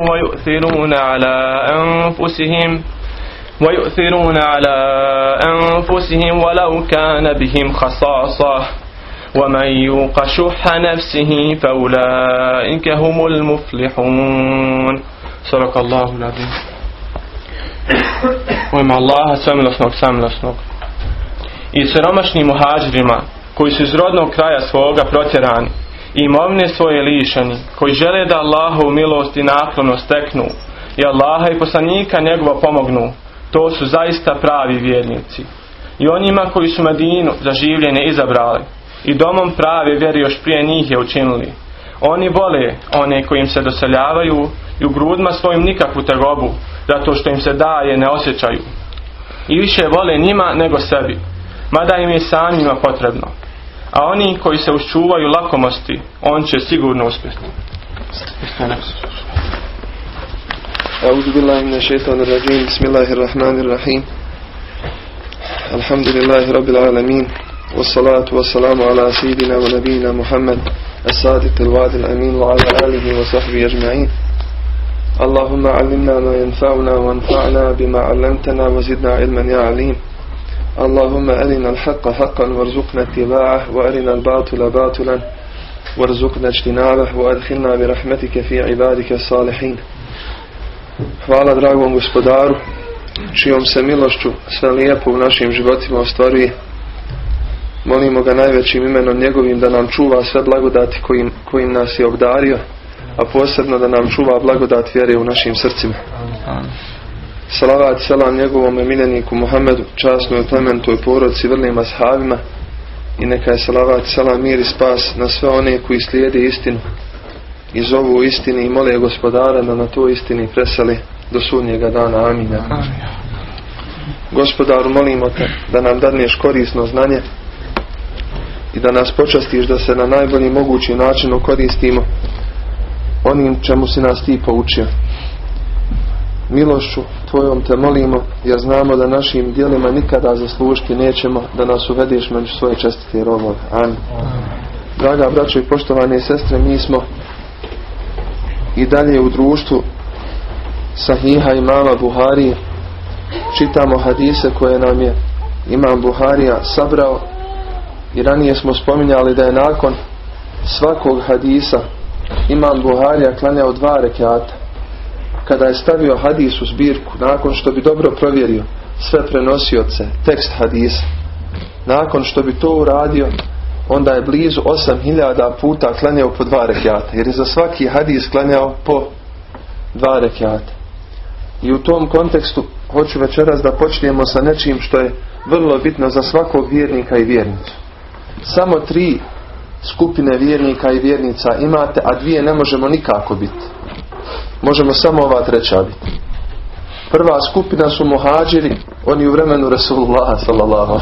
ويؤثرون على أنفسهم ويؤثرون على أنفسهم ولو كان بهم خصاصة. ومن يوق شح نفسه فأولئك هم المفلحون. صدق الله العظيم. U ime Allaha samilosnog, samilosnog. I siromašnim muhađirima koji su iz rodnog kraja svoga protjerani i svoje lišeni, koji žele da Allahovu milost i naklonost steknu i Allaha i poslanika njegova pomognu, to su zaista pravi vjernici. I onima koji su Medinu za življenje izabrali i domom prave vjeri još prije njih je učinili. Oni vole one koji im se doseljavaju i u grudima svojim nikakvu tegobu, zato što im se daje ne osjećaju. I više vole njima nego sebi, mada im je samima potrebno. A oni koji se uščuvaju lakomosti, on će sigurno uspjeti. أعوذ بالله من الشيطان الرجيم بسم الله الرحمن الرحيم الحمد لله رب العالمين والصلاة والسلام على سيدنا ونبينا محمد الصادق الوعد الأمين وعلى آله وصحبه أجمعين اللهم علمنا ما ينفعنا وانفعنا بما علمتنا وزدنا علما يا عليم اللهم أرنا الحق حقا وارزقنا اتباعه وأرنا الباطل باطلا وارزقنا اجتنابه وأدخلنا برحمتك في عبادك الصالحين Hvala dragom gospodaru, čijom se milošću sve lijepo u našim životima ostvaruje. Molimo ga najvećim imenom njegovim da nam čuva sve blagodati kojim, kojim nas je obdario, a posebno da nam čuva blagodat vjere u našim srcima. Salavat selam njegovom emiljeniku Muhammedu, časnoj plementoj porodci, vrlim ashabima i neka je salavat selam mir i spas na sve one koji slijede istinu i zovu istini i mole gospodara da na toj istini preseli do sudnjega dana. Amin. Gospodaru, molimo te da nam dadneš korisno znanje i da nas počastiš da se na najbolji mogući način koristimo onim čemu si nas ti poučio. Milošću Tvojom te molimo jer znamo da našim dijelima nikada zaslužiti nećemo da nas uvedeš među svoje čestite robove. Amin. Draga braćo i poštovane sestre, mi smo i dalje u društvu Sahiha imama Buhari čitamo hadise koje nam je imam Buharija sabrao i ranije smo spominjali da je nakon svakog hadisa imam Buharija klanjao dva rekiata kada je stavio hadis u zbirku nakon što bi dobro provjerio sve prenosioce, tekst hadisa nakon što bi to uradio onda je blizu 8000 puta klanjao po dva rekiata. Jer je za svaki hadis klanjao po dva rekiata. I u tom kontekstu hoću večeras da počnemo sa nečim što je vrlo bitno za svakog vjernika i vjernicu. Samo tri skupine vjernika i vjernica imate, a dvije ne možemo nikako biti. Možemo samo ova treća biti. Prva skupina su muhađiri, oni u vremenu Rasulullah sallallahu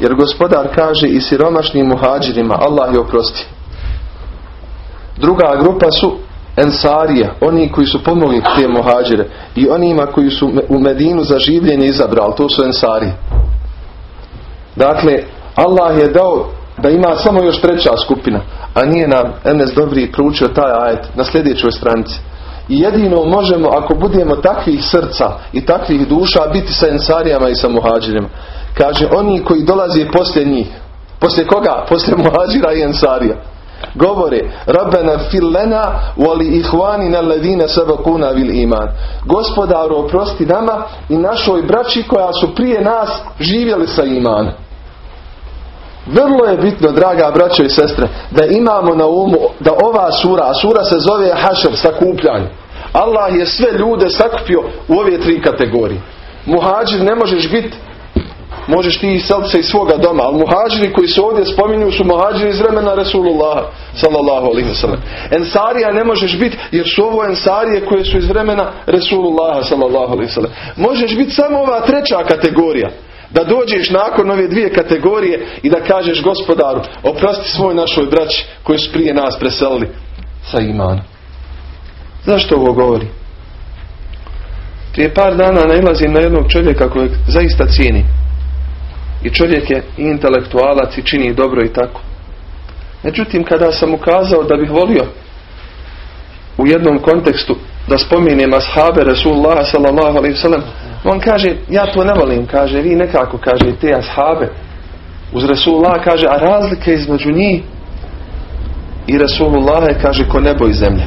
jer gospodar kaže i siromašnim muhađirima Allah je oprosti. Druga grupa su ensarije, oni koji su pomogli te muhađire i onima koji su u Medinu za življenje izabrali, to su ensarije. Dakle, Allah je dao da ima samo još treća skupina, a nije nam Enes Dobri proučio taj ajet na sljedećoj stranici. I jedino možemo, ako budemo takvih srca i takvih duša, biti sa ensarijama i sa muhađirima. Kaže, oni koji dolaze poslije njih. Poslije koga? Poslije muhađira i ensarija. Govore, Rabbena fillena wali ihvanina ledine sabakuna vil iman. Gospodaru, oprosti nama i našoj braći koja su prije nas živjeli sa imanom. Vrlo je bitno, draga braćo i sestre, da imamo na umu da ova sura, a sura se zove Hašer, sakupljanje. Allah je sve ljude sakupio u ove tri kategorije. Muhađir ne možeš biti možeš ti iseliti se iz svoga doma, ali muhađiri koji se ovdje spominju su muhađiri iz vremena Resulullaha sallallahu alaihi wasallam. Ensarija ne možeš biti jer su ovo ensarije koje su iz vremena Resulullaha sallallahu alaihi wasallam. Možeš biti samo ova treća kategorija. Da dođeš nakon ove dvije kategorije i da kažeš gospodaru, oprosti svoj našoj braći koji su prije nas preselili sa imanom. Zašto ovo govori? Prije par dana nailazim na jednog čovjeka kojeg zaista cijeni. I čovjek je i intelektualac i čini dobro i tako. Međutim, kada sam ukazao da bih volio u jednom kontekstu da spominjem ashabe Rasulullah sallallahu alaihi sallam. On kaže ja to ne volim kaže vi nekako kaže te ashabe. Uz Rasulullah kaže a razlike između njih i Rasulullah kaže ko nebo i zemlja.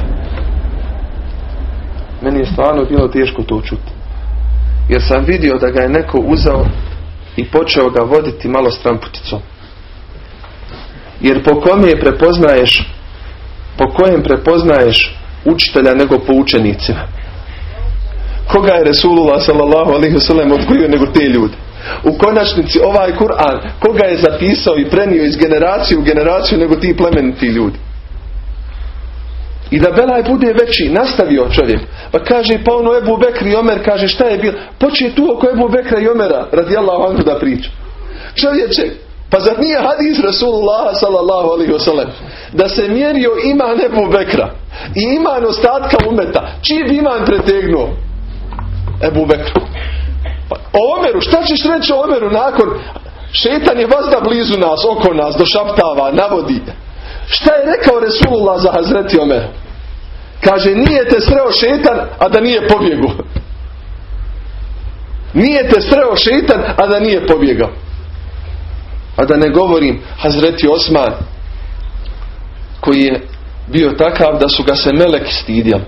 Meni je stvarno bilo teško to čuti. Jer sam vidio da ga je neko uzeo i počeo ga voditi malo stramputicom jer po kome je prepoznaješ po kojem prepoznaješ učitelja nego po učenicima koga je Resulullah sallallahu alaihi wasallam odgojio nego te ljude u konačnici ovaj Kur'an koga je zapisao i prenio iz generacije u generaciju nego ti plemeniti ljudi i da Belaj bude veći, nastavio čovjek. Pa kaže, pa ono Ebu Bekri i Omer, kaže, šta je bilo? Počije tu oko Ebu Bekra i Omera, radi Allah anhu da priča. Čovječe, pa zar nije hadis Rasulullah sallallahu alaihi wasallam da se mjerio iman Ebu Bekra i iman ostatka umeta. Čiji bi iman pretegnuo? Ebu Bekra. Pa, o Omeru, šta ćeš reći o Omeru nakon šetan je vazda blizu nas, oko nas, došaptava, navodi. Šta je rekao Resulullah za Hazreti Omer? Kaže, nije te sreo šetan, a da nije pobjegu. Nije te sreo šetan, a da nije pobjegao. A da ne govorim Hazreti Osman, koji je bio takav da su ga se melek stidjeli.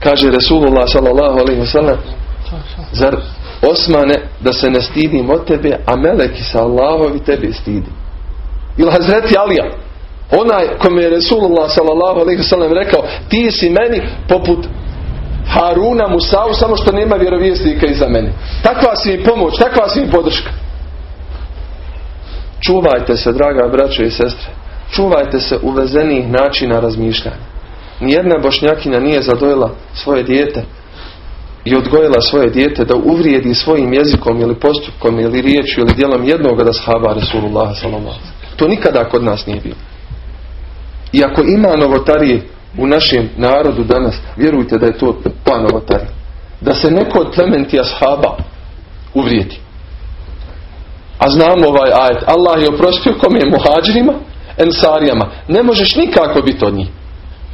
Kaže Resulullah sallallahu alaihi wasallam, zar Osmane da se ne stidim od tebe, a meleki sa Allahovi tebe stidi. Ili Hazreti Alija, onaj kome je Resulullah sallallahu alaihi wasallam rekao, ti si meni poput Haruna Musau, samo što nema vjerovjesnika iza mene. Takva si mi pomoć, takva si mi podrška. Čuvajte se, draga braćo i sestre. Čuvajte se uvezenih načina razmišljanja. Nijedna bošnjakinja nije zadojila svoje dijete i odgojila svoje dijete da uvrijedi svojim jezikom ili postupkom ili riječju ili djelom jednog da shaba Resulullah sallallahu To nikada kod nas nije bilo. I ako ima novotarije u našem narodu danas, vjerujte da je to ta novotarija. Da se neko od plementi ashaba uvrijedi. A znamo ovaj ajet. Allah je oprostio kome je muhađirima, ensarijama. Ne možeš nikako biti od njih.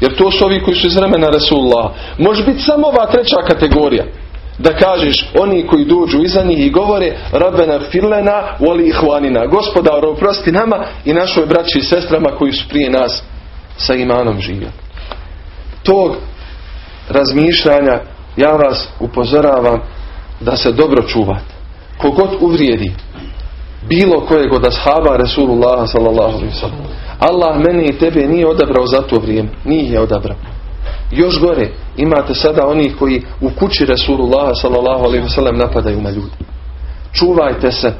Jer to su ovi koji su iz vremena Rasulullah. Može biti samo ova treća kategorija. Da kažeš oni koji dođu iza njih i govore Rabbena filena voli ihvanina. Gospodar oprosti nama i našoj braći i sestrama koji su prije nas sa imanom živjeli. Tog razmišljanja ja vas upozoravam da se dobro čuvate. Kogod uvrijedi bilo kojeg od ashaba Resulullah sallallahu alaihi sallam. Allah meni i tebe nije odabrao za to vrijeme. Nije je odabrao. Još gore, imate sada onih koji u kući Resulullah sallallahu alaihi sallam napadaju na ljude. Čuvajte se.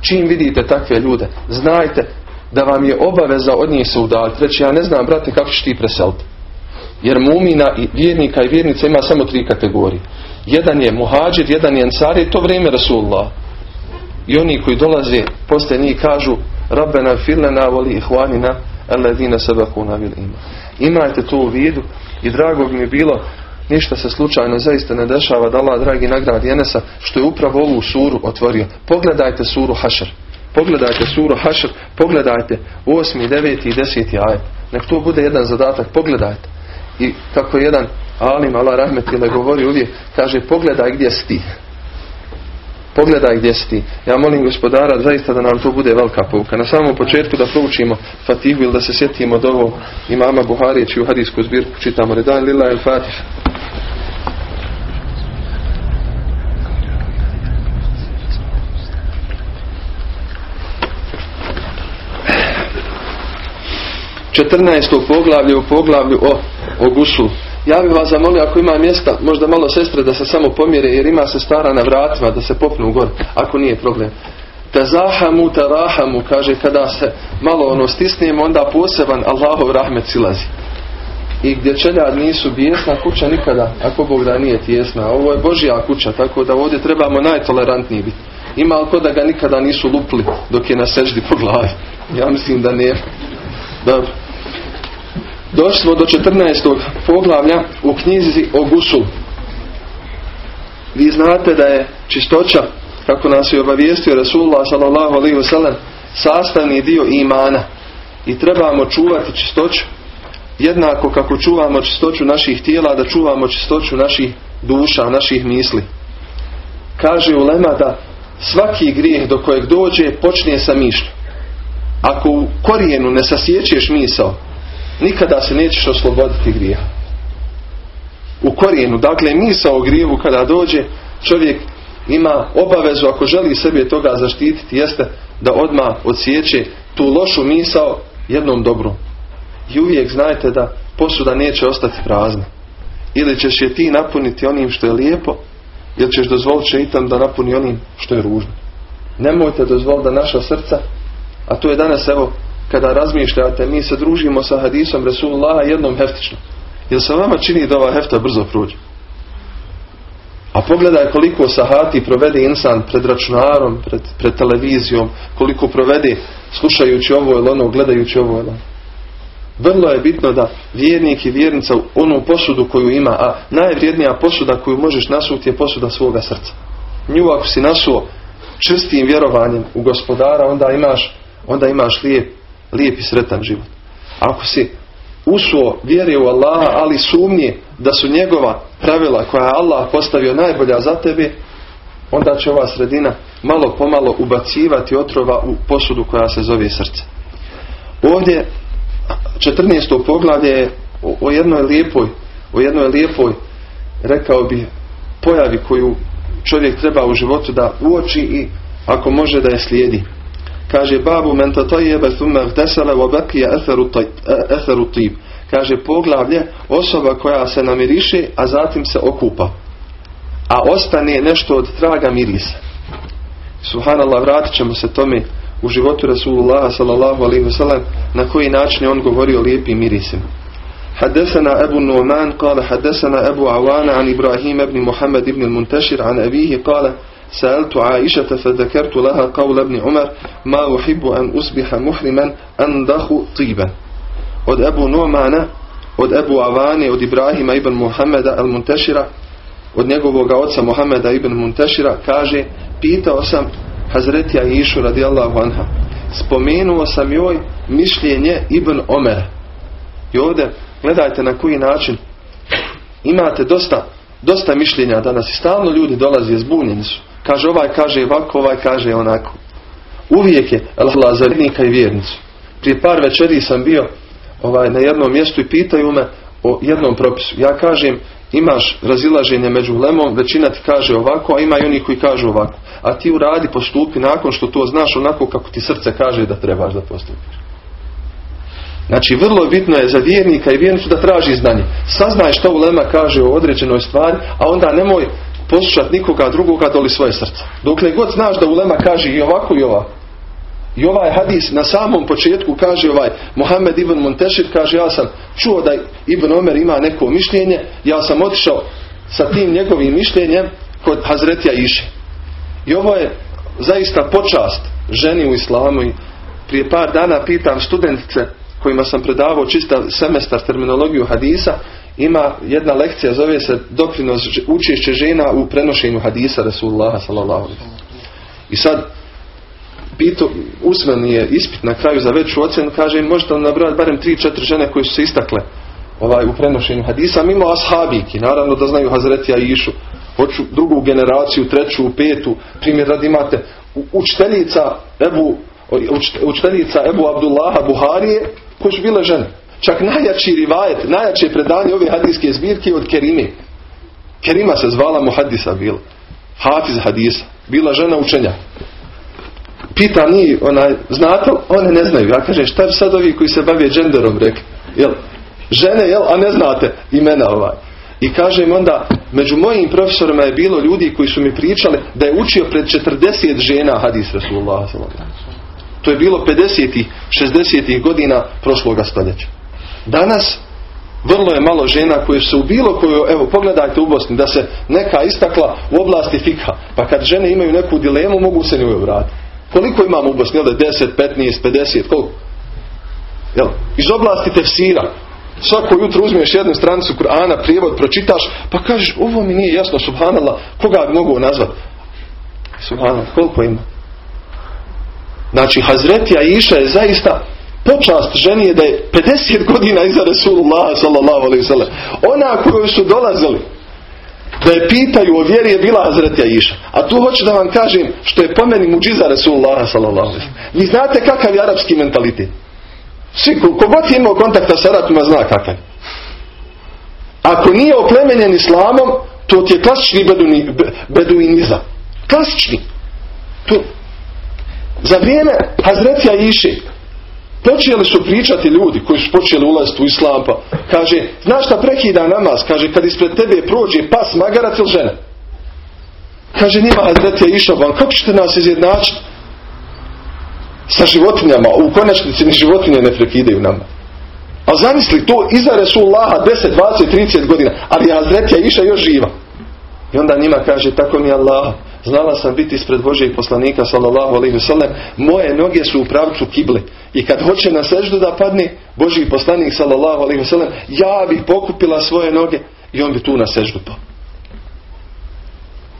Čim vidite takve ljude, znajte da vam je obaveza od njih se udaljiti. Reći, ja ne znam, brate, kako ćeš ti preseliti. Jer mumina i vjernika i vjernica ima samo tri kategorije. Jedan je muhađir, jedan je ensar i to vrijeme Rasulullah. I oni koji dolaze poslije njih kažu Rabbena filena voli ihvanina alladina sabakuna bil ima. Imajte to u vidu i drago mi je bilo ništa se slučajno zaista ne dešava da Allah dragi nagradi Enesa što je upravo ovu suru otvorio. Pogledajte suru Hašar. Pogledajte suru Hašr, pogledajte 8., 9. i 10. ajet. Nek to bude jedan zadatak, pogledajte. I kako jedan alim, Allah rahmetile, govori uvijek, kaže pogledaj gdje si ti. Pogledaj gdje si ti. Ja molim gospodara zaista da nam to bude velika pouka. Na samom početku da proučimo Fatihu ili da se sjetimo od ovo imama Buharije čiju hadijsku zbirku čitamo. Redan lila il Fatih. 14. poglavlje u poglavlju o, o gusu. Ja bih vas zamolio ako ima mjesta, možda malo sestre da se samo pomjere jer ima se stara na vratima da se popnu gore, ako nije problem. Te zahamu, te rahamu, kaže kada se malo ono stisnemo, onda poseban Allahov rahmet silazi. I gdje čeljad nisu bijesna kuća nikada, ako Bog da nije tijesna. Ovo je Božja kuća, tako da ovdje trebamo najtolerantniji biti. Ima li da ga nikada nisu lupli dok je na seždi po glavi? Ja mislim da nije. Dobro. Došli do 14. poglavlja u knjizi o gusul. Vi znate da je čistoća, kako nas je obavijestio Rasulullah alaihi sastavni dio imana. I trebamo čuvati čistoću jednako kako čuvamo čistoću naših tijela, da čuvamo čistoću naših duša, naših misli. Kaže Ulema da svaki grijeh do kojeg dođe počne sa mišljom. Ako u korijenu ne sasjećeš misao, nikada se nećeš osloboditi grija. U korijenu, dakle misao o grijevu kada dođe, čovjek ima obavezu ako želi sebe toga zaštititi jeste da odmah odsjeće tu lošu misao jednom dobrom. I uvijek znajte da posuda neće ostati prazna. Ili ćeš je ti napuniti onim što je lijepo, ili ćeš dozvoliti šeitan da napuni onim što je ružno. Nemojte dozvoliti da naša srca, a to je danas evo, kada razmišljate, mi se družimo sa hadisom Resulullah jednom heftično. Jel se vama čini da ova hefta brzo prođe? A pogledaj koliko sahati provede insan pred računarom, pred, pred televizijom, koliko provede slušajući ovo ili ono, gledajući ovo ili ono. Vrlo je bitno da vjernik i vjernica onu posudu koju ima, a najvrijednija posuda koju možeš nasuti je posuda svoga srca. Nju ako si nasuo čistim vjerovanjem u gospodara, onda imaš, onda imaš lijep, lijep i sretan život. Ako si usuo vjere u Allaha, ali sumnje da su njegova pravila koja je Allah postavio najbolja za tebe, onda će ova sredina malo pomalo ubacivati otrova u posudu koja se zove srce. Ovdje 14. poglavlje je o jednoj lijepoj, o jednoj lijepoj, rekao bi, pojavi koju čovjek treba u životu da uoči i ako može da je slijedi. Kaže babu men tatajjebe thumma gdesele wa bakija etheru tib. Kaže poglavlje osoba koja se namiriše, a zatim se okupa. A ostane nešto od traga mirisa. Subhanallah, vratit ćemo se tome u životu Rasulullah sallallahu alaihi wasallam na koji način je on govorio lijepim mirisima. حدثنا أبو النعمان قال حدثنا أبو عوان عن إبراهيم بن محمد بن المنتشر عن أبيه قال سألت عائشة فذكرت لها قول ابن عمر ما أحب أن أصبح محرما أندخ طيبا od Ebu Nu'mana, od Ebu Avane, od Ibrahima ibn Muhammeda al-Muntešira, od njegovog oca Muhammeda ibn Muntešira, kaže, pitao sam Hazretija Išu radijallahu anha, spomenuo sam joj mišljenje ibn Omera. I ovdje gledajte na koji način imate dosta, dosta mišljenja danas i stalno ljudi dolaze zbunjeni su. Kaže ovaj kaže ovako, ovaj kaže onako. Uvijek je Allah za i vjernicu. Prije par večeri sam bio ovaj, na jednom mjestu i pitaju me o jednom propisu. Ja kažem imaš razilaženje među lemom, većina ti kaže ovako, a ima i oni koji kažu ovako. A ti uradi, postupi nakon što to znaš onako kako ti srce kaže da trebaš da postupiš. Znači, vrlo bitno je za vjernika i vjernicu da traži znanje. Saznaj što ulema kaže o određenoj stvari, a onda nemoj poslušati nikoga drugoga doli svoje srce. Dokle god znaš da ulema kaže i ovako i ovako. I ovaj hadis na samom početku kaže ovaj Mohamed ibn Montešir kaže ja sam čuo da Ibn Omer ima neko mišljenje, ja sam otišao sa tim njegovim mišljenjem kod Hazretija Iše. I ovo je zaista počast ženi u islamu i prije par dana pitam studentice kojima sam predavao čista semestar terminologiju hadisa, ima jedna lekcija, zove se doprinos učešće žena u prenošenju hadisa Rasulullah sallallahu I sad pito, usmeni je ispit na kraju za veću ocjenu, kaže im možete nabrojati barem 3-4 žene koje su se istakle ovaj, u prenošenju hadisa, mimo ashabiki, naravno da znaju Hazretija Išu, hoću drugu generaciju, treću, petu, primjer radi imate učiteljica Ebu, učiteljica Ebu Abdullaha Buharije, koje su bile žene. Čak najjači rivajet, najjače predanje ove hadijske zbirke od Kerime. Kerima se zvala Muhaddisa bila. Hafiz hadisa. Bila žena učenja. Pita ni, onaj, znate One ne znaju. Ja kažem, šta bi sad ovi koji se bave dženderom rekli? Jel? Žene, jel? A ne znate imena ovaj. I kažem onda, među mojim profesorima je bilo ljudi koji su mi pričali da je učio pred 40 žena hadis Rasulullah To je bilo 50 60 godina prošloga stoljeća. Danas vrlo je malo žena koje su u bilo koju, evo pogledajte u Bosni, da se neka istakla u oblasti fikha. Pa kad žene imaju neku dilemu, mogu se njoj vratiti. Koliko imamo u Bosni? 10, 15, 50, koliko? Jel? Iz oblasti tefsira. Svako jutro uzmeš jednu stranicu Kur'ana, prijevod, pročitaš, pa kažeš, ovo mi nije jasno, subhanallah, koga bi mogu nazvati? Subhanallah, koliko ima? Znači, Hazretija Iša je zaista počast ženi je da je 50 godina iza Resulullah sallallahu alaihi sallam. Ona koju su dolazili da je pitaju o vjeri je bila Hazreti Aisha. A tu hoću da vam kažem što je po meni muđiza Resulullah sallallahu alaihi sallam. Vi znate kakav je arapski mentalitet. Svi, kogod je imao kontakta sa Arapima zna kakav. Ako nije oplemenjen islamom, to ti je klasični beduini, beduinizam. Klasični. To, za vrijeme Hazretija Iše počeli su pričati ljudi koji su počeli ulaziti u islam pa kaže, znaš šta prekida namaz? Kaže, kad ispred tebe prođe pas, magarac ili žena? Kaže, nima Hazretija Iša, van, kako ćete nas izjednačiti? Sa životinjama, u konačnici ni životinje ne prekidaju nama. A zamisli to iza Resulullaha 10, 20, 30 godina, ali Hazretija Iša još živa. I onda njima kaže, tako mi Allah, znala sam biti ispred Božijeg poslanika sallallahu alaihi wasallam, moje noge su u pravcu kible. I kad hoće na seždu da padne, Božiji poslanik sallallahu alaihi wasallam, ja bih pokupila svoje noge i on bi tu na seždu pao.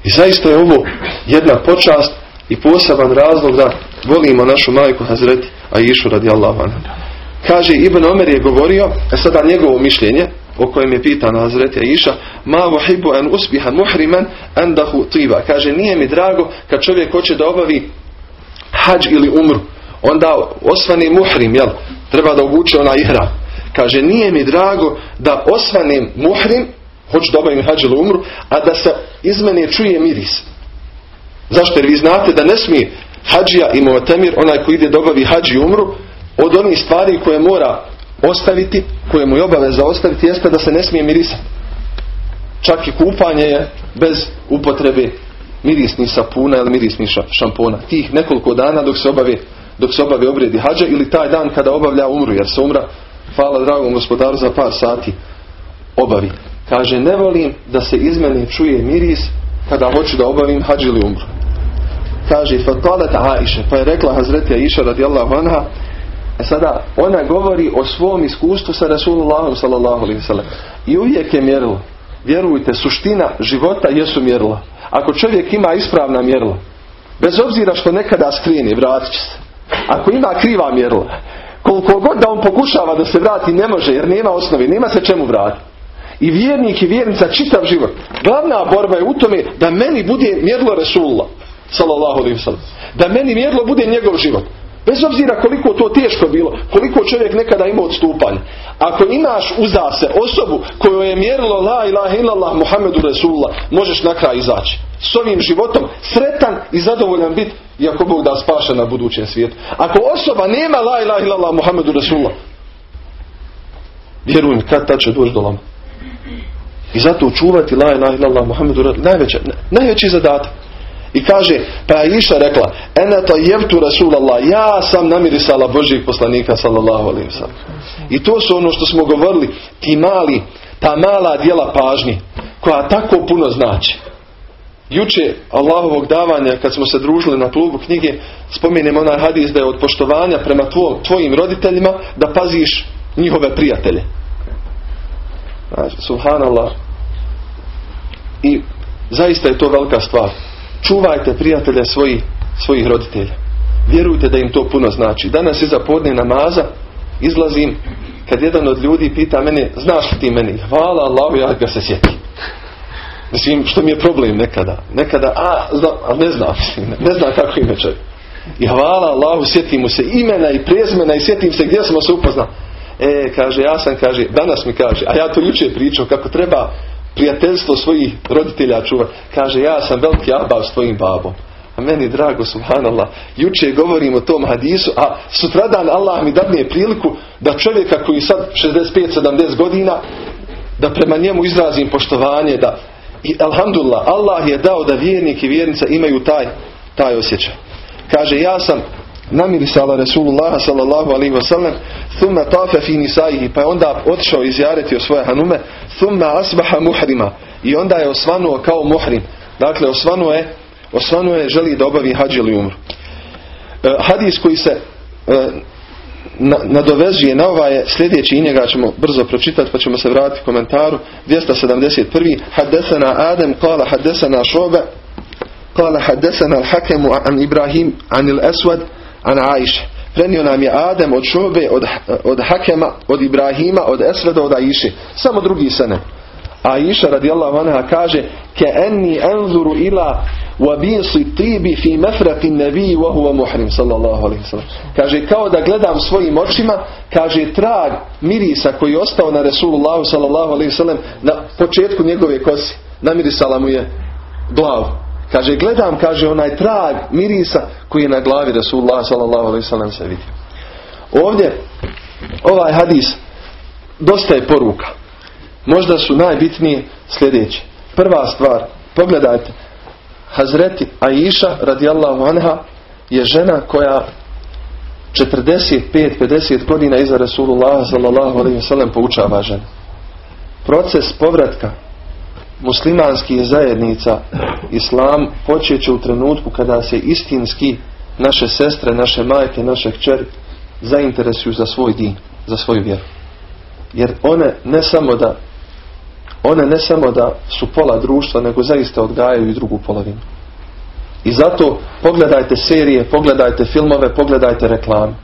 I zaista je ovo jedna počast i poseban razlog da volimo našu majku Hazreti Aishu radijallahu anha. Kaže Ibn Omer je govorio, a sada njegovo mišljenje, o kojem je pitana Hazreti Aisha, ma vuhibu an usbiha muhriman andahu tiba. Kaže, nije mi drago kad čovjek hoće da obavi hađ ili umru. Onda osvani muhrim, jel? Treba da obuče ona ihra. Kaže, nije mi drago da osvanim muhrim, hoću da obavim hađ ili umru, a da se iz mene čuje miris. Zašto? Jer vi znate da ne smije hađija i muatemir, onaj koji ide obavi hađ i umru, od onih stvari koje mora ostaviti, koje mu je obaveza ostaviti, jeste da se ne smije mirisati. Čak i kupanje je bez upotrebe mirisnih sapuna ili mirisnih šampona. Tih nekoliko dana dok se obave, dok se obave obredi hađa ili taj dan kada obavlja umru, jer se umra, hvala dragom gospodaru, za par sati obavi. Kaže, ne volim da se iz mene čuje miris kada hoću da obavim hađ ili umru. Kaže, fatalet Aisha, pa je rekla Hazreti Aisha radijallahu anha, sada, ona govori o svom iskustvu sa Rasulullahom sallallahu alaihi. I uvijek je mjerilo. Vjerujte, suština života jesu mjerila. Ako čovjek ima ispravna mjerila, bez obzira što nekada skrini, vratit će se. Ako ima kriva mjerila, koliko god da on pokušava da se vrati, ne može jer nema osnovi, nema se čemu vratiti. I vjernik i vjernica čitav život. Glavna borba je u tome da meni bude mjerilo Resulullah sallallahu alaihi. Da meni mjerilo bude njegov život. Bez obzira koliko to teško bilo, koliko čovjek nekada ima odstupanja. Ako imaš uza se osobu koju je mjerilo la ilaha illallah Muhammedu Rasulullah, možeš na kraj izaći. S ovim životom sretan i zadovoljan biti, iako Bog da spaša na budućem svijetu. Ako osoba nema la ilaha illallah Muhammedu Rasulullah, vjerujem kad ta će doći do lama. I zato čuvati la ilaha illallah Muhammedu Rasulullah, najveći zadatak. I kaže, pa je Iša rekla, eneta jevtu Rasulallah, ja sam namirisala Božih poslanika sallallahu alaihi sallam. I to su ono što smo govorili, ti mali, ta mala dijela pažnje, koja tako puno znači. Juče Allahovog davanja, kad smo se družili na klubu knjige, spominjem onaj hadis da je od poštovanja prema tvoj, tvojim roditeljima da paziš njihove prijatelje. Znači, subhanallah. I zaista je to velika stvar čuvajte prijatelja svojih, svojih roditelja. Vjerujte da im to puno znači. Danas iza podne namaza izlazim kad jedan od ljudi pita mene, znaš li ti meni? Hvala Allahu, ja ga se sjetim. Mislim, što mi je problem nekada. Nekada, a, zna, a ne znam, ne znam kako ime čovjek. I hvala Allahu, sjetim mu se imena i prezmena i sjetim se gdje smo se upoznali. E, kaže, ja sam, kaže, danas mi kaže, a ja to jučer pričao, kako treba prijateljstvo svojih roditelja čuva. Kaže, ja sam veliki abav s tvojim babom. A meni drago, subhanallah, juče govorim o tom hadisu, a sutradan Allah mi dadne priliku da čovjeka koji sad 65-70 godina, da prema njemu izrazim poštovanje, da i alhamdulillah, Allah je dao da vjernik i vjernica imaju taj, taj osjećaj. Kaže, ja sam namirisala Resulullah sallallahu alaihi wasallam thumma tafe fi nisaihi pa je onda otišao izjareti o svoje hanume thumma asbaha muhrima i onda je osvanuo kao muhrim dakle osvanuo je osvanuo je želi da obavi hađ ili umru e, hadis koji se e, na, nadovezuje na ovaj je sljedeći i njega ćemo brzo pročitati pa ćemo se vratiti komentaru 271. Haddesana Adem kala haddesana šobe kala haddesana al-hakemu an Ibrahim an il-Eswad an Ajše. prenio nam je Adem od Šube, od, od Hakema, od Ibrahima, od Esveda, od Aiše. Samo drugi sene. A Iša radijallahu anha kaže ke enni enzuru ila wabisi tibi fi mefrati nebi wa huwa muhrim sallallahu alaihi sallam. Kaže kao da gledam svojim očima kaže trag mirisa koji je ostao na Resulullahu sallallahu alaihi sallam na početku njegove kosi. Namirisala mu je glavu. Kaže gledam kaže onaj trag mirisa koji je na glavi alaihi sallam se vidio. Ovdje ovaj hadis dosta je poruka možda su najbitnije sljedeće. Prva stvar, pogledajte, Hazreti Aisha radijallahu anha je žena koja 45-50 godina iza Rasulullah sallallahu alaihi poučava žena. Proces povratka muslimanskih zajednica islam počeće u trenutku kada se istinski naše sestre, naše majke, naše kćeri zainteresuju za svoj din, za svoju vjeru. Jer one ne samo da one ne samo da su pola društva, nego zaista odgajaju i drugu polovinu. I zato pogledajte serije, pogledajte filmove, pogledajte reklame.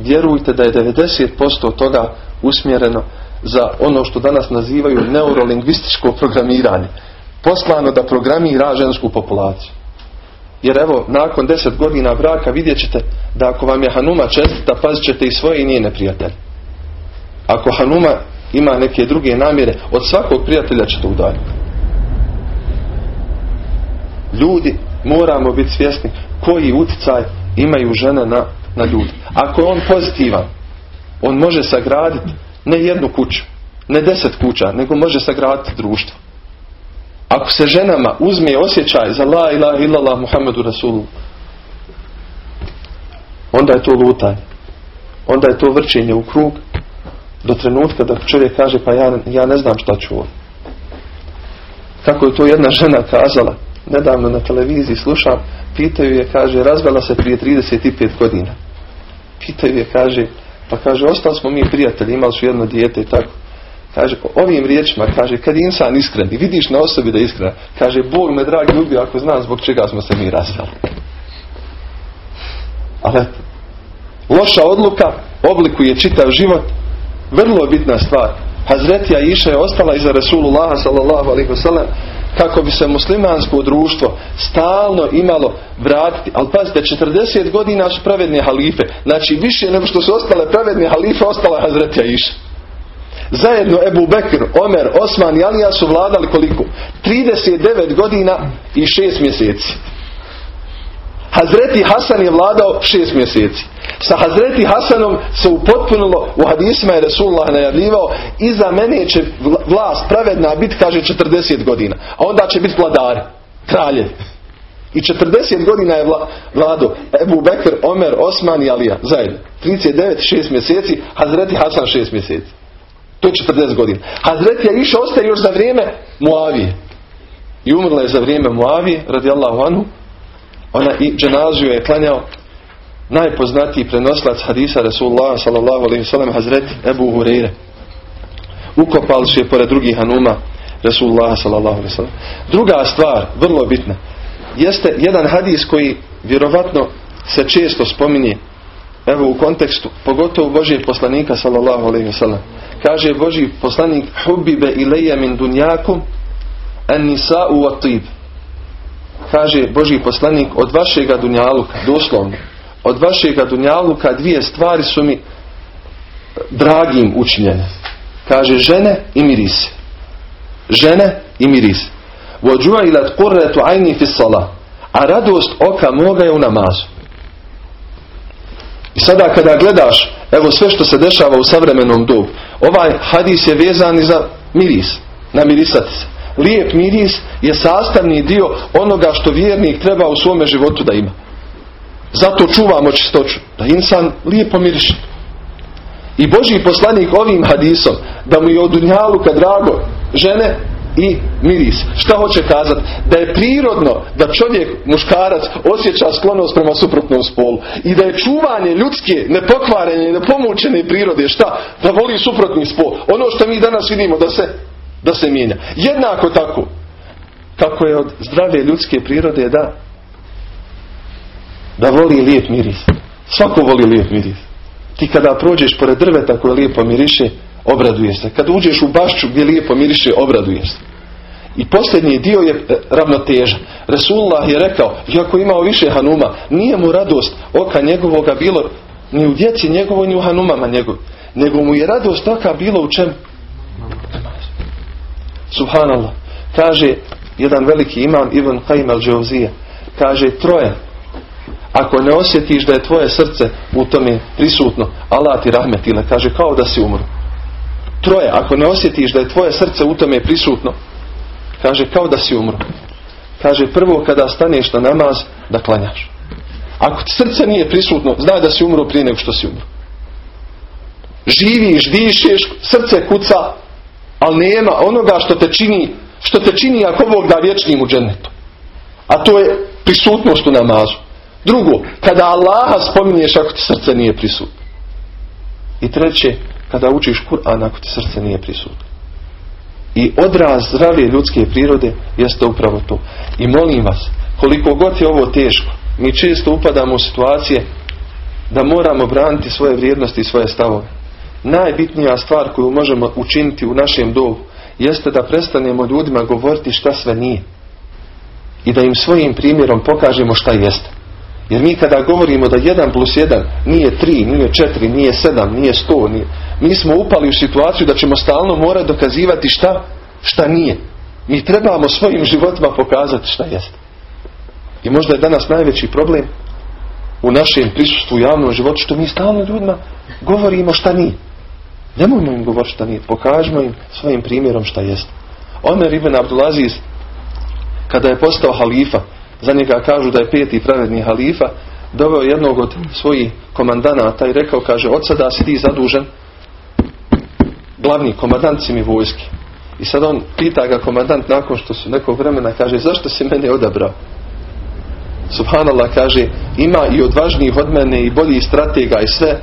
Vjerujte da je 90% toga usmjereno za ono što danas nazivaju neurolingvističko programiranje. Poslano da programira žensku populaciju. Jer evo, nakon 10 godina braka vidjet ćete da ako vam je Hanuma čestita, pazit ćete i svoje i njene prijatelje. Ako Hanuma ima neke druge namjere, od svakog prijatelja ćete udaljiti. Ljudi moramo biti svjesni koji utjecaj imaju žene na, na ljudi. Ako je on pozitivan, on može sagraditi ne jednu kuću, ne deset kuća, nego može sagraditi društvo. Ako se ženama uzme osjećaj za la ilaha illallah Muhammedu Rasulu, onda je to lutanje. Onda je to vrčenje u krug do trenutka da čovjek kaže pa ja, ja ne znam šta ću Kako je to jedna žena kazala, nedavno na televiziji slušam, pitaju je, kaže, razvela se prije 35 godina. Pitaju je, kaže, pa kaže, ostali smo mi prijatelji, imali su jedno dijete i tako. Kaže, ovim riječima, kaže, kad je insan iskren i vidiš na osobi da je iskren, kaže, Bog me dragi ljubio ako znam zbog čega smo se mi razveli. Ali, loša odluka oblikuje čitav život vrlo bitna stvar. Hazretija Iša je ostala iza Rasulullah sallallahu alaihi wasallam kako bi se muslimansko društvo stalno imalo vratiti. Ali pazite, 40 godina su pravedne halife. Znači više nego što su ostale pravedne halife, ostala je Hazretija Iša. Zajedno Ebu Bekr, Omer, Osman i Alija su vladali koliko? 39 godina i 6 mjeseci. Hazreti Hasan je vladao 6 mjeseci. Sa Hazreti Hasanom se upotpunilo u hadisma je Resulullah najavljivao iza mene će vlast pravedna biti kaže 40 godina. A onda će biti vladari, kraljevi. I 40 godina je vlado Ebu Bekr, Omer, Osman i Alija zajedno. 39, 6 mjeseci, Hazreti Hasan 6 mjeseci. To je 40 godina. Hazreti je išao ostaje još za vrijeme Muavije. I umrla je za vrijeme Muavije, radijallahu anhu. Ona i dženaziju je klanjao najpoznatiji prenoslac hadisa Rasulullah sallallahu alaihi sallam Hazreti Ebu Hureyre. Ukopali su je pored drugih hanuma Rasulullah sallallahu alaihi sallam. Druga stvar, vrlo bitna, jeste jedan hadis koji vjerovatno se često spominje evo u kontekstu, pogotovo Božijeg poslanika sallallahu alaihi sallam. Kaže Božji poslanik Hubbibe ileja min dunjakum an nisa'u wa tib kaže Boži poslanik, od vašega dunjaluka, doslovno, od vašega dunjaluka dvije stvari su mi eh, dragim učinjene. Kaže žene i miris. Žene i miris. Vođuva ilat kurretu ajni fisala. A radost oka moga je u namazu. I sada kada gledaš, evo sve što se dešava u savremenom dobu, ovaj hadis je vezan za miris, namirisati se. Lijep miris je sastavni dio onoga što vjernik treba u svome životu da ima. Zato čuvamo čistoću. Da insan lijepo miriše. I Boži poslanik ovim hadisom da mu je od Dunjaluka drago žene i miris. Šta hoće kazati? Da je prirodno da čovjek, muškarac, osjeća sklonost prema suprotnom spolu. I da je čuvanje ljudske, nepokvarene, nepomučene prirode. Šta? Da voli suprotni spol. Ono što mi danas vidimo da se, da se mijenja. Jednako tako. Kako je od zdrave ljudske prirode da da voli lijep miris. Svako voli lijep miris. Ti kada prođeš pored drveta koje lijepo miriše, obraduješ se. Kad uđeš u bašću gdje lijepo miriše, obraduješ se. I posljednji dio je e, ravnoteža. Resulullah je rekao, iako imao više hanuma, nije mu radost oka njegovoga bilo ni u djeci njegovoj, ni u hanumama njegovoj. Nego mu je radost oka bilo u čem? Subhanallah. Kaže jedan veliki imam Ibn Qaim al Kaže troje. Ako ne osjetiš da je tvoje srce u tome prisutno, Allah ti rahmetile. Kaže kao da si umro. Troje. Ako ne osjetiš da je tvoje srce u tome prisutno, Kaže kao da si umro. Kaže prvo kada staneš na namaz da klanjaš. Ako srce nije prisutno, znaj da si umro prije nego što si umro. Živiš, dišeš, srce kuca, ali nema onoga što te čini, što te čini ako Bog da vječnim u džennetu. A to je prisutnost u namazu. Drugo, kada Allaha spominješ ako ti srce nije prisutno. I treće, kada učiš Kur'an ako ti srce nije prisutno. I odraz zdrave ljudske prirode jeste upravo to. I molim vas, koliko god je ovo teško, mi često upadamo u situacije da moramo braniti svoje vrijednosti i svoje stavove. Najbitnija stvar koju možemo učiniti u našem dobu jeste da prestanemo ljudima govoriti šta sve nije. I da im svojim primjerom pokažemo šta jeste. Jer mi kada govorimo da 1 plus 1 nije 3, nije 4, nije 7, nije 100, nije... mi smo upali u situaciju da ćemo stalno morati dokazivati šta, šta nije. Mi trebamo svojim životima pokazati šta jeste. I možda je danas najveći problem u našem prisustvu u javnom životu što mi stalno ljudima govorimo šta nije. Nemojmo im govoriti šta nije. Pokažemo im svojim primjerom šta jeste. Omer ibn Abdulaziz kada je postao halifa za njega kažu da je peti pravedni halifa, doveo jednog od svojih komandanata i rekao, kaže, od sada si ti zadužen glavni komandant si mi vojski. I sad on pita ga komandant nakon što su nekog vremena, kaže, zašto si mene odabrao? Subhanallah kaže, ima i odvažnijih od mene i boljih stratega i sve.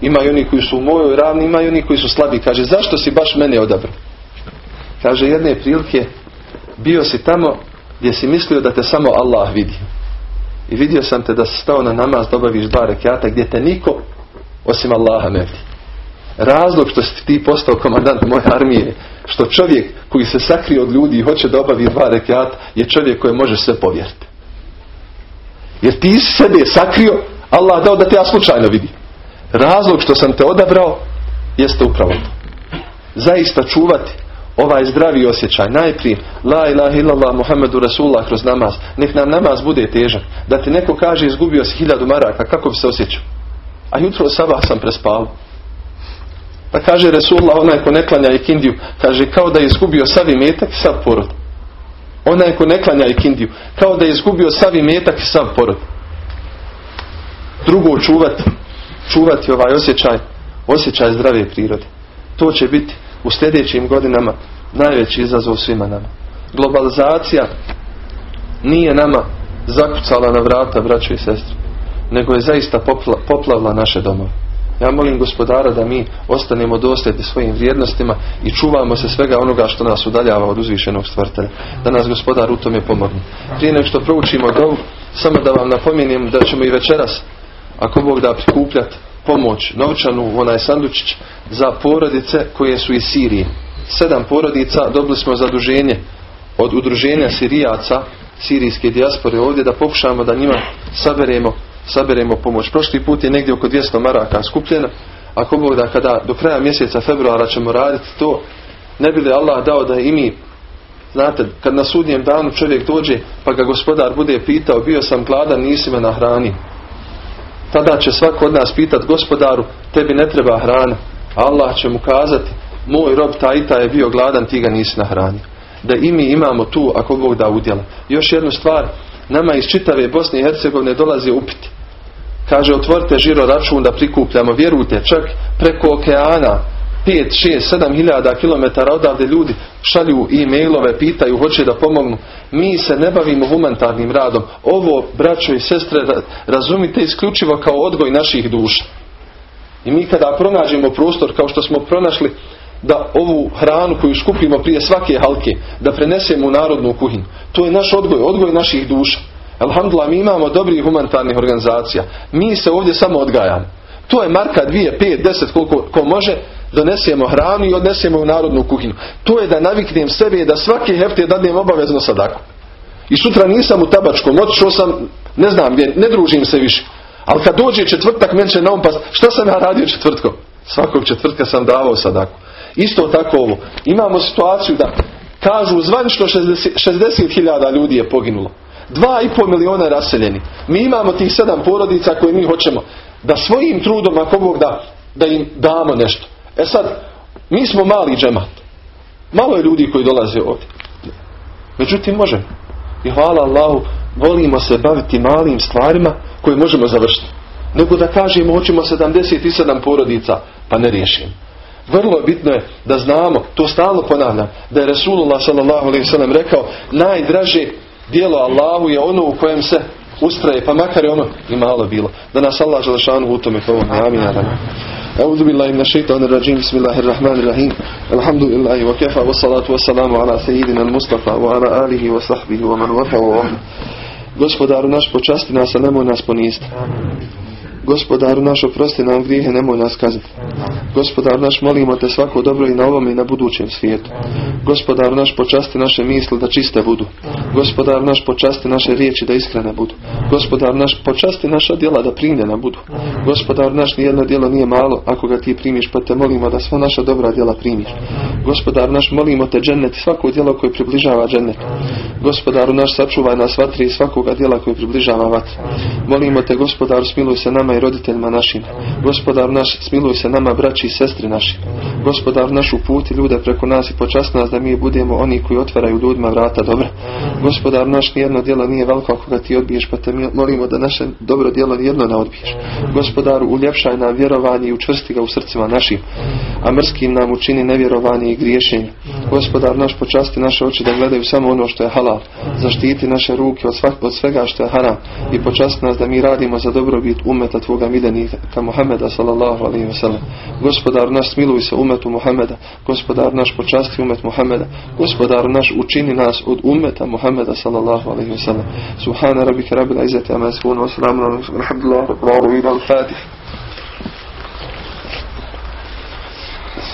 Ima i oni koji su u mojoj ravni, ima i oni koji su slabi. Kaže, zašto si baš mene odabrao? Kaže, jedne prilike bio si tamo gdje si mislio da te samo Allah vidi. I vidio sam te da si stao na namaz dobaviš dva rekiata gdje te niko osim Allaha ne vidi. Razlog što si ti postao komandant moje armije što čovjek koji se sakrije od ljudi i hoće da obavi dva rekiata je čovjek koji može sve povjeriti. Jer ti sebe sakrio, Allah dao da te ja slučajno vidi. Razlog što sam te odabrao jeste upravo to. Zaista čuvati ovaj zdravi osjećaj. Najprije, la ilaha illallah Muhammedu Rasulullah kroz namaz. Nek nam namaz bude težak. Da ti neko kaže izgubio si hiljadu maraka, kako bi se osjećao? A jutro sabah sam prespao. Pa kaže Rasulullah, onaj ko ne klanja ikindiju, kaže kao da je izgubio savi metak i sav porod. Onaj ko ne klanja ikindiju, kao da je izgubio savi metak i sav porod. Drugo, čuvati, čuvati ovaj osjećaj, osjećaj zdrave prirode. To će biti u sljedećim godinama najveći izazov svima nama. Globalizacija nije nama zakucala na vrata, braćo i sestre, nego je zaista poplavila naše domove. Ja molim gospodara da mi ostanemo dosljedni svojim vrijednostima i čuvamo se svega onoga što nas udaljava od uzvišenog stvrtelja. Da nas gospodar u tome pomogne. Prije nego što proučimo dovu, samo da vam napominjem da ćemo i večeras, ako Bog da prikupljati pomoć novčanu, onaj sandučić za porodice koje su iz Sirije. Sedam porodica dobili smo zaduženje od udruženja Sirijaca, sirijske dijaspore ovdje da pokušamo da njima saberemo, saberemo pomoć. Prošli put je negdje oko 200 maraka skupljena. Ako Bog da kada do kraja mjeseca februara ćemo raditi to, ne bi li Allah dao da i mi Znate, kad na sudnjem danu čovjek dođe pa ga gospodar bude pitao bio sam gladan, nisi me nahranio tada će svako od nas pitati gospodaru, tebi ne treba hrana. Allah će mu kazati, moj rob taj taj je bio gladan, ti ga nisi nahranio. Da i mi imamo tu, ako Bog da udjela. Još jednu stvar, nama iz čitave Bosne i Hercegovine dolazi upiti. Kaže, otvorite žiro račun da prikupljamo, vjerujte, čak preko okeana, 5, 6, 7 hiljada kilometara odavde ljudi šalju e-mailove, pitaju, hoće da pomognu. Mi se ne bavimo humanitarnim radom. Ovo, braćo i sestre, razumite isključivo kao odgoj naših duša. I mi kada pronađemo prostor, kao što smo pronašli, da ovu hranu koju skupimo prije svake halke, da prenesemo u narodnu kuhinju. To je naš odgoj, odgoj naših duša. Alhamdulillah, mi imamo dobrih humanitarnih organizacija. Mi se ovdje samo odgajamo. To je marka dvije, pet, deset, koliko ko može, donesemo hranu i odnesemo u narodnu kuhinju. To je da naviknem sebe da svaki hefte dadnem obavezno sadaku. I sutra nisam u tabačkom, otišao sam, ne znam gdje, ne družim se više. Ali kad dođe četvrtak, meni će na um šta sam ja radio četvrtkom? Svakog četvrtka sam davao sadaku. Isto tako ovo. Imamo situaciju da kažu zvanično 60.000 ljudi je poginulo. 2,5 miliona raseljeni. Mi imamo tih sedam porodica koje mi hoćemo da svojim trudom, ako Bog da, da im damo nešto. E sad, mi smo mali džemat. Malo je ljudi koji dolaze ovdje. Međutim, možemo. I hvala Allahu, volimo se baviti malim stvarima koje možemo završiti. Nego da kažemo, hoćemo 77 porodica, pa ne riješimo. Vrlo bitno je da znamo, to stalno ponavljam, da je Resulullah s.a.v. rekao, najdraže dijelo Allahu je ono u kojem se ustraje, pa makar je ono i malo bilo. Da nas Allah želešanu u tome pomogne. Amin. أعوذ بالله من الشيطان الرجيم. بسم الله الرحمن الرحيم. الحمد لله وكفى والصلاة والسلام على سيدنا المصطفى وعلى آله وصحبه ومن وفى ووفى Gospodaru naš počasti nas, a nemoj nas poniziti. Gospodaru naš oprosti nam grijehe, nemoj nas kazati. Gospodaru naš molimo te svako dobro i na ovom i na budućem svijetu. Gospodaru naš počasti naše misli da čiste budu. Gospodaru naš počasti naše riječi da iskrene budu. Gospodaru naš počasti naša djela da primljena budu. Gospodaru naš nijedno djelo nije malo ako ga ti primiš pa te molimo da sva naša dobra djela primiš. Gospodaru naš molimo te džennet svako djelo koje približava džennetu. Gospodaru naš sačuvaj nas vatri i svakoga djela koje približava vatri. Molimo te gospodaru smiluj se nama i roditeljima našim. Gospodar naš, smiluj se nama, braći i sestri naši. Gospodar naš uputi ljude preko nas i počast nas da mi budemo oni koji otvaraju ljudima vrata dobra. Gospodar naš, nijedno djelo nije veliko ako ga ti odbiješ, pa te molimo da naše dobro djelo nijedno ne odbiješ. Gospodaru, uljepšaj nam vjerovanje i učvrsti ga u srcima našim, a mrskim nam učini nevjerovanje i griješenje. Gospodar naš, počasti naše oči da gledaju samo ono što je halal. Zaštiti naše ruke od, svak, od svega što je haram i počasti nas da mi radimo za dobrobit umeta tvoga miljenika Muhameda sallallahu alaihi wa sallam. Gospodar naš smiluj se umetu Muhameda. Gospodar naš počasti umet Muhameda. Gospodar naš učini nas od umeta Muhameda sallallahu alaihi wa sallam. Subhana rabbika rabbil izzati amma yasifun wa salamun alhamdulillah rabbil alamin.